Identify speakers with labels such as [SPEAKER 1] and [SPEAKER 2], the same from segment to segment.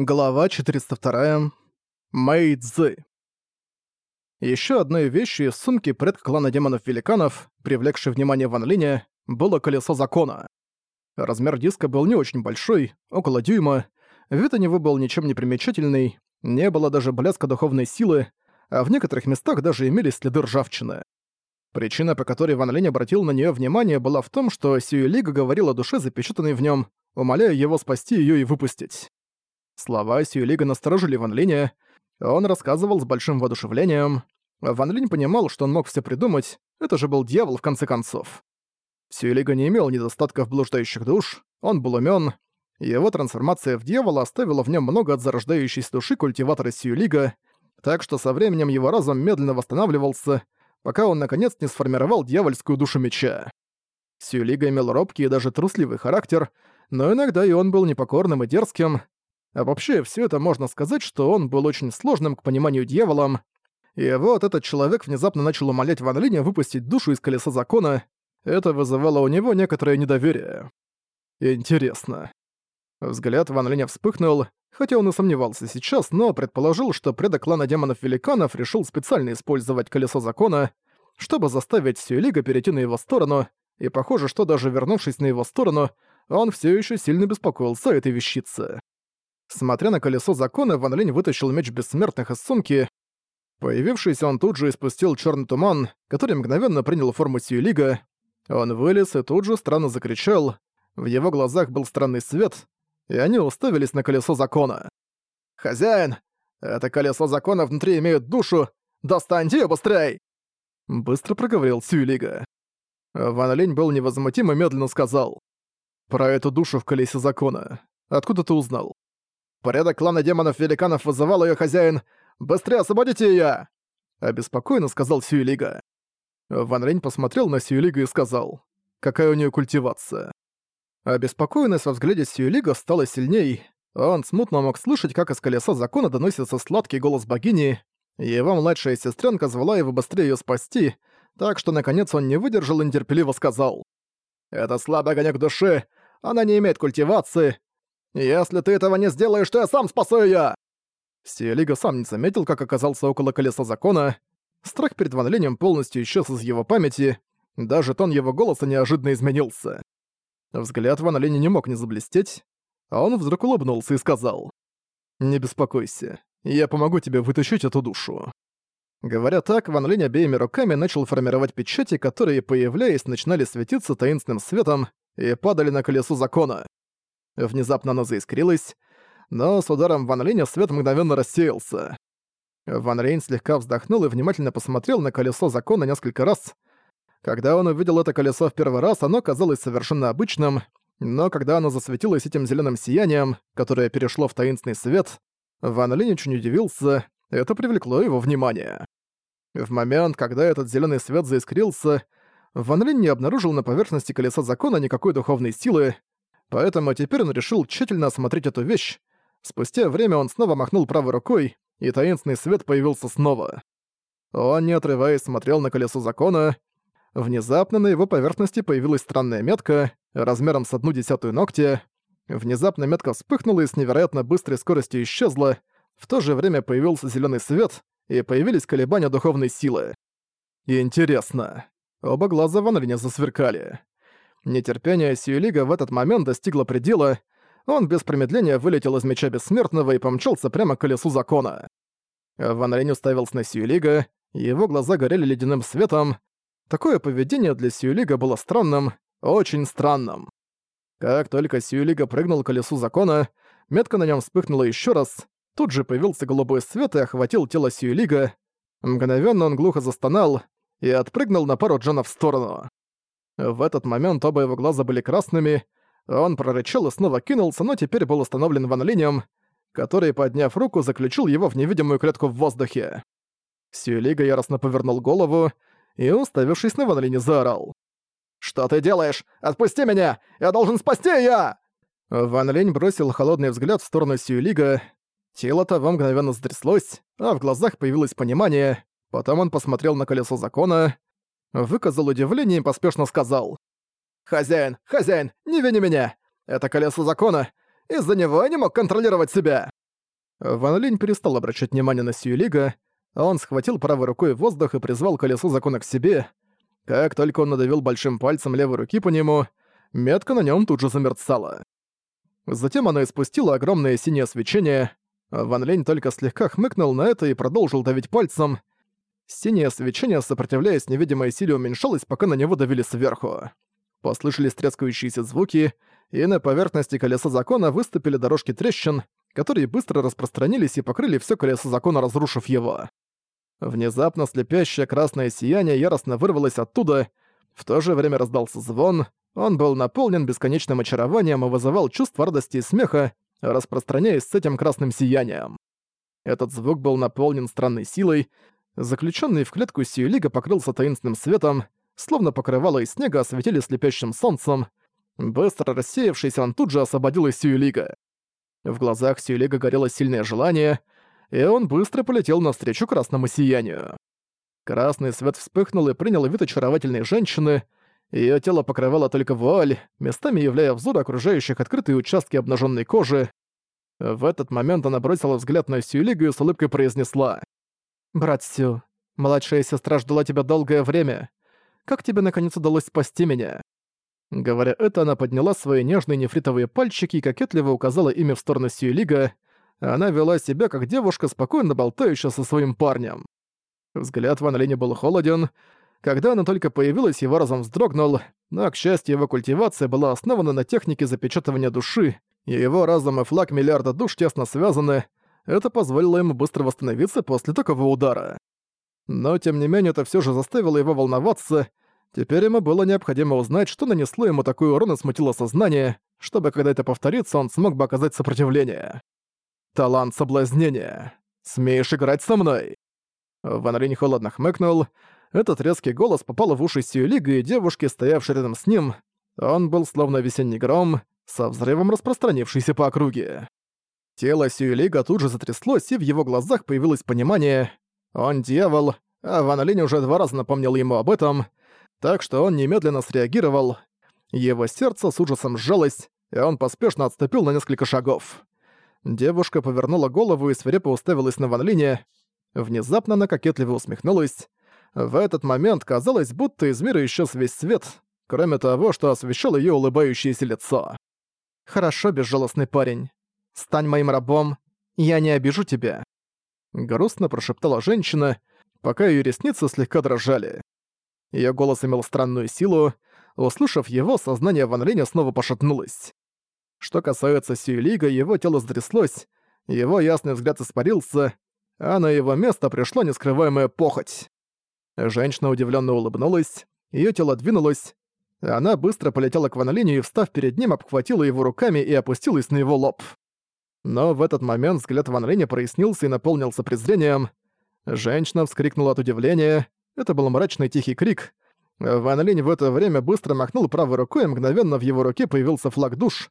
[SPEAKER 1] Глава 402. Мэй Цзы. Ещё одной вещью из сумки предка клана демонов-великанов, привлекшей внимание Ван Линя, было колесо закона. Размер диска был не очень большой, около дюйма, вид у него был ничем не примечательный, не было даже блеска духовной силы, а в некоторых местах даже имелись следы ржавчины. Причина, по которой Ван Линь обратил на неё внимание, была в том, что Сюэ Лига говорил о душе, запечатанной в нём, умоляя его спасти её и выпустить. Слова Сюэлига насторожили Ван Линя. Он рассказывал с большим воодушевлением. Ван Линь понимал, что он мог все придумать, это же был дьявол в конце концов. Сюэлига не имел недостатков блуждающих душ, он был умён. Его трансформация в дьявола оставила в нем много от зарождающейся души культиватора Сюэлига, так что со временем его разум медленно восстанавливался, пока он наконец не сформировал дьявольскую душу меча. Сюэлига имел робкий и даже трусливый характер, но иногда и он был непокорным и дерзким, а вообще, все это можно сказать, что он был очень сложным к пониманию дьяволом, и вот этот человек внезапно начал умолять Ван Линя выпустить душу из колеса закона. Это вызывало у него некоторое недоверие. Интересно. Взгляд Ван Линя вспыхнул, хотя он и сомневался сейчас, но предположил, что предок клана демонов-великанов решил специально использовать колесо закона, чтобы заставить Сюэлига перейти на его сторону, и похоже, что даже вернувшись на его сторону, он все еще сильно беспокоился этой вещице. Смотря на колесо закона, Ван Линь вытащил меч бессмертных из сумки. Появившийся он тут же испустил черный туман, который мгновенно принял форму Сьюлига. Он вылез и тут же странно закричал. В его глазах был странный свет, и они уставились на колесо закона. «Хозяин! Это колесо закона внутри имеет душу! Достаньте её быстрей!» Быстро проговорил Сьюлига. Ван Линь был невозмутим и медленно сказал. «Про эту душу в колесе закона. Откуда ты узнал?» Порядок клана демонов-великанов вызывал ее хозяин. «Быстрее освободите её!» Обеспокоенно сказал Сюэлига. Ван Рень посмотрел на Сюэлига и сказал, какая у нее культивация. Обеспокоенность во взгляде Сюэлига стала сильней. Он смутно мог слышать, как из колеса закона доносится сладкий голос богини. Его младшая сестренка звала его быстрее ее спасти, так что наконец он не выдержал и нетерпеливо сказал. «Это слабый огонек души, она не имеет культивации, если ты этого не сделаешь, то я сам спасу её!» Сиэлига сам не заметил, как оказался около колеса закона. Страх перед Ван полностью исчез из его памяти, даже тон его голоса неожиданно изменился. Взгляд Ван Линя не мог не заблестеть, а он вдруг улыбнулся и сказал. «Не беспокойся, я помогу тебе вытащить эту душу». Говоря так, Ван Линь обеими руками начал формировать печати, которые, появляясь, начинали светиться таинственным светом и падали на колесо закона. Внезапно она заискрилась, но с ударом Ван Линя свет мгновенно рассеялся. Ван Рейн слегка вздохнул и внимательно посмотрел на колесо закона несколько раз. Когда он увидел это колесо в первый раз, оно казалось совершенно обычным, но когда оно засветилось этим зеленым сиянием, которое перешло в таинственный свет, Ван Линь очень удивился, это привлекло его внимание. В момент, когда этот зеленый свет заискрился, Ван Линь не обнаружил на поверхности колеса закона никакой духовной силы, Поэтому теперь он решил тщательно осмотреть эту вещь. Спустя время он снова махнул правой рукой, и таинственный свет появился снова. Он, не отрываясь, смотрел на колесо закона. Внезапно на его поверхности появилась странная метка, размером с одну десятую ногтя. Внезапно метка вспыхнула и с невероятно быстрой скоростью исчезла. В то же время появился зеленый свет, и появились колебания духовной силы. Интересно. Оба глаза Ван Линя засверкали. Нетерпение Сьюлига в этот момент достигло предела, он без промедления вылетел из меча бессмертного и помчался прямо к колесу закона. Ван Рень уставился на Сьюлига, его глаза горели ледяным светом. Такое поведение для Сьюлига было странным, очень странным. Как только Сьюлига прыгнул к колесу закона, метка на нем вспыхнула еще раз, тут же появился голубой свет и охватил тело Сьюлига. Мгновенно он глухо застонал и отпрыгнул на пару джанов в сторону. В этот момент оба его глаза были красными, он прорычал и снова кинулся, но теперь был установлен Ван Линем, который, подняв руку, заключил его в невидимую клетку в воздухе. Сюэлига яростно повернул голову и, уставившись на Ван Линя, заорал. «Что ты делаешь? Отпусти меня! Я должен спасти её!» Ван Линь бросил холодный взгляд в сторону Сюэлига. Тело того мгновенно затряслось, а в глазах появилось понимание. Потом он посмотрел на колесо закона, Выказал удивление и поспешно сказал. «Хозяин, хозяин, не вини меня! Это колесо закона! Из-за него я не мог контролировать себя!» Ван Линь перестал обращать внимание на Сью Лига, а он схватил правой рукой воздух и призвал колесо закона к себе. Как только он надавил большим пальцем левой руки по нему, метка на нем тут же замерцала. Затем она испустила огромное синее свечение. Ван Лень только слегка хмыкнул на это и продолжил давить пальцем. Синее свечение, сопротивляясь невидимой силе, уменьшалось, пока на него давили сверху. Послышались трескающиеся звуки, и на поверхности колеса закона выступили дорожки трещин, которые быстро распространились и покрыли все колесо закона, разрушив его. Внезапно слепящее красное сияние яростно вырвалось оттуда, в то же время раздался звон, он был наполнен бесконечным очарованием и вызывал чувство радости и смеха, распространяясь с этим красным сиянием. Этот звук был наполнен странной силой, заключенный в клетку Сиюлига покрылся таинственным светом, словно покрывало из снега осветили слепящим солнцем. Быстро рассеявшись, он тут же освободил Сиюлига. В глазах Сиюлига горело сильное желание — и он быстро полетел навстречу красному сиянию. Красный свет вспыхнул и принял вид очаровательной женщины, Её тело покрывало только вуаль, местами являя взору окружающих открытые участки обнаженной кожи. В этот момент она бросила взгляд на Сюлигу и с улыбкой произнесла. «Брат Сю, младшая сестра ждала тебя долгое время. Как тебе наконец удалось спасти меня?» Говоря это, она подняла свои нежные нефритовые пальчики и кокетливо указала ими в сторону Сюэлига, она вела себя как девушка, спокойно болтающая со своим парнем. Взгляд Ван Лени был холоден. Когда она только появилась, его разум вздрогнул, но, к счастью, его культивация была основана на технике запечатывания души, и его разум и флаг миллиарда душ тесно связаны. Это позволило ему быстро восстановиться после такого удара. Но, тем не менее, это все же заставило его волноваться. Теперь ему было необходимо узнать, что нанесло ему такой урон и смутило сознание, чтобы, когда это повторится, он смог бы оказать сопротивление. Талант соблазнения. Смеешь играть со мной?» Ван Линь холодно хмыкнул. Этот резкий голос попал в уши Сюэлига и девушки, стоявшей рядом с ним. Он был словно весенний гром, со взрывом распространившийся по округе. Тело Сюэлига тут же затряслось, и в его глазах появилось понимание. Он дьявол, а Ван Линь уже два раза напомнил ему об этом, так что он немедленно среагировал. Его сердце с ужасом сжалось, и он поспешно отступил на несколько шагов. Девушка повернула голову и свирепо уставилась на Ван Линя. Внезапно она кокетливо усмехнулась. В этот момент казалось, будто из мира исчез весь свет, кроме того, что освещал её улыбающееся лицо. «Хорошо, безжалостный парень. Стань моим рабом, я не обижу тебя». Грустно прошептала женщина, пока её ресницы слегка дрожали. Её голос имел странную силу. Услышав его, сознание Ван Линя снова пошатнулось. Что касается Сюэлига, его тело стряслось, его ясный взгляд испарился, а на его место пришло нескрываемая похоть. Женщина удивленно улыбнулась, ее тело двинулось, она быстро полетела к Ванолиню и, встав перед ним, обхватила его руками и опустилась на его лоб. Но в этот момент взгляд Ван Линя прояснился и наполнился презрением. Женщина вскрикнула от удивления. Это был мрачный тихий крик. Ван Линь в это время быстро махнул правой рукой, и мгновенно в его руке появился флаг душ.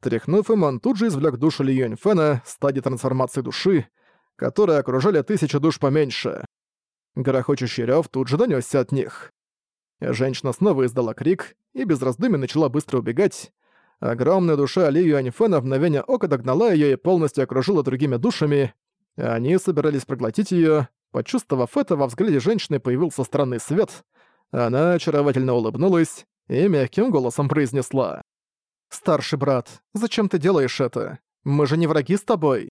[SPEAKER 1] Тряхнув им, он тут же извлек душу Ли Юньфена, стадии трансформации души, которые окружали тысячи душ поменьше. Грохочущий рёв тут же донёсся от них. Женщина снова издала крик и без раздумий начала быстро убегать. Огромная душа Ли Юаньфена в мгновение ока догнала её и полностью окружила другими душами. Они собирались проглотить её. Почувствовав это, во взгляде женщины появился странный свет. Она очаровательно улыбнулась и мягким голосом произнесла. «Старший брат, зачем ты делаешь это? Мы же не враги с тобой!»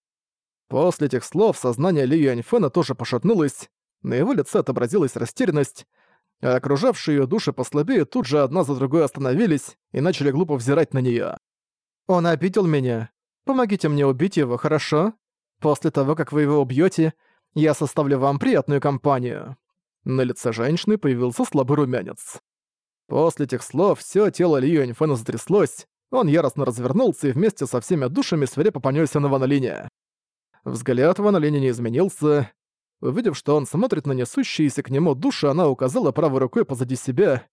[SPEAKER 1] После этих слов сознание Ли Юаньфэна тоже пошатнулось, на его лице отобразилась растерянность, окружавшие ее души послабее тут же одна за другой остановились и начали глупо взирать на нее. «Он обидел меня. Помогите мне убить его, хорошо? После того, как вы его убьете, я составлю вам приятную компанию». На лице женщины появился слабый румянец. После этих слов все тело Ли Юаньфэна затряслось, он яростно развернулся и вместе со всеми душами свирепо понёсся на Ван. Взгляд Ван не изменился. Увидев, что он смотрит на несущиеся к нему души, она указала правой рукой позади себя.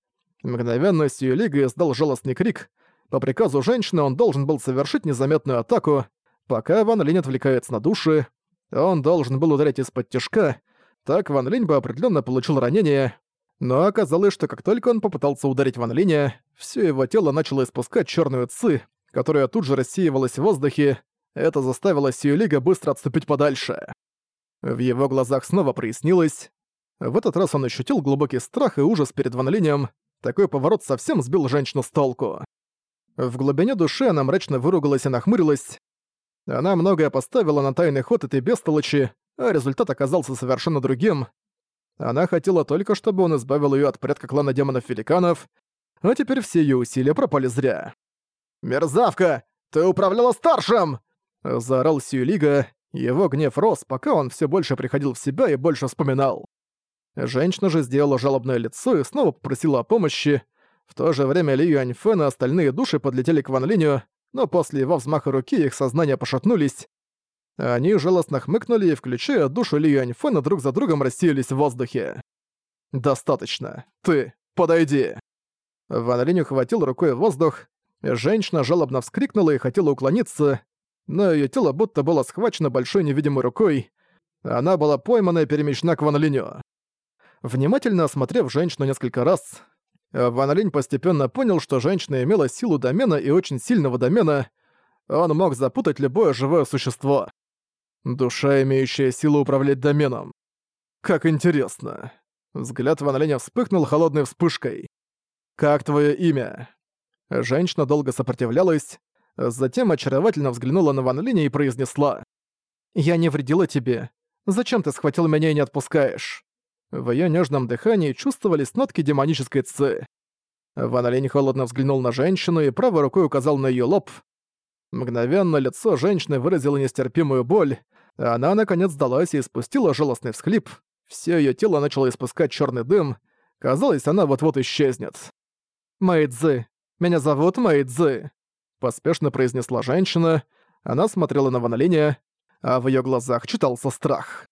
[SPEAKER 1] Мгновенно Сьюлига издал жалостный крик. По приказу женщины он должен был совершить незаметную атаку, пока Ван Линь отвлекается на души. Он должен был ударить из-под тяжка, так Ван Линь бы определенно получил ранение, но оказалось, что как только он попытался ударить Ван Линя, всё его тело начало испускать чёрную ци, которая тут же рассеивалась в воздухе. Это заставило Сьюлига быстро отступить подальше. В его глазах снова прояснилось. В этот раз он ощутил глубокий страх и ужас перед Ван Линем. Такой поворот совсем сбил женщину с толку. В глубине души она мрачно выругалась и нахмурилась. Она многое поставила на тайный ход этой бестолочи, а результат оказался совершенно другим. Она хотела только, чтобы он избавил ее от предка клана демонов-великанов, а теперь все ее усилия пропали зря. «Мерзавка! Ты управляла старшим!» Заорал Сьюлига. Его гнев рос, пока он все больше приходил в себя и больше вспоминал. Женщина же сделала жалобное лицо и снова попросила о помощи. В то же время Ли Юаньфэн и остальные души подлетели к Ван Линю, но после его взмаха руки их сознания пошатнулись. Они жалостно хмыкнули и, включая душу Ли Юаньфэна, друг за другом рассеялись в воздухе. «Достаточно. Ты, подойди!» Ван Линь ухватил рукой воздух. Женщина жалобно вскрикнула и хотела уклониться, но ее тело будто было схвачено большой невидимой рукой. Она была поймана и перемещена к Ван. Внимательно осмотрев женщину несколько раз, Ван постепенно понял, что женщина имела силу домена и очень сильного домена. Он мог запутать любое живое существо. Душа, имеющая силу управлять доменом. Как интересно. Взгляд Ван вспыхнул холодной вспышкой. «Как твое имя?» Женщина долго сопротивлялась, затем очаровательно взглянула на Ван Линя и произнесла. «Я не вредила тебе. Зачем ты схватил меня и не отпускаешь?» В её нежном дыхании чувствовались нотки демонической ци. Ван Линь холодно взглянул на женщину и правой рукой указал на её лоб. Мгновенно лицо женщины выразило нестерпимую боль, она наконец сдалась и испустила жалостный всхлип. Всё её тело начало испускать чёрный дым. Казалось, она вот-вот исчезнет. «Мэйдзы. Меня зовут Мэйдзы», — поспешно произнесла женщина. Она смотрела на Ван а в её глазах читался страх.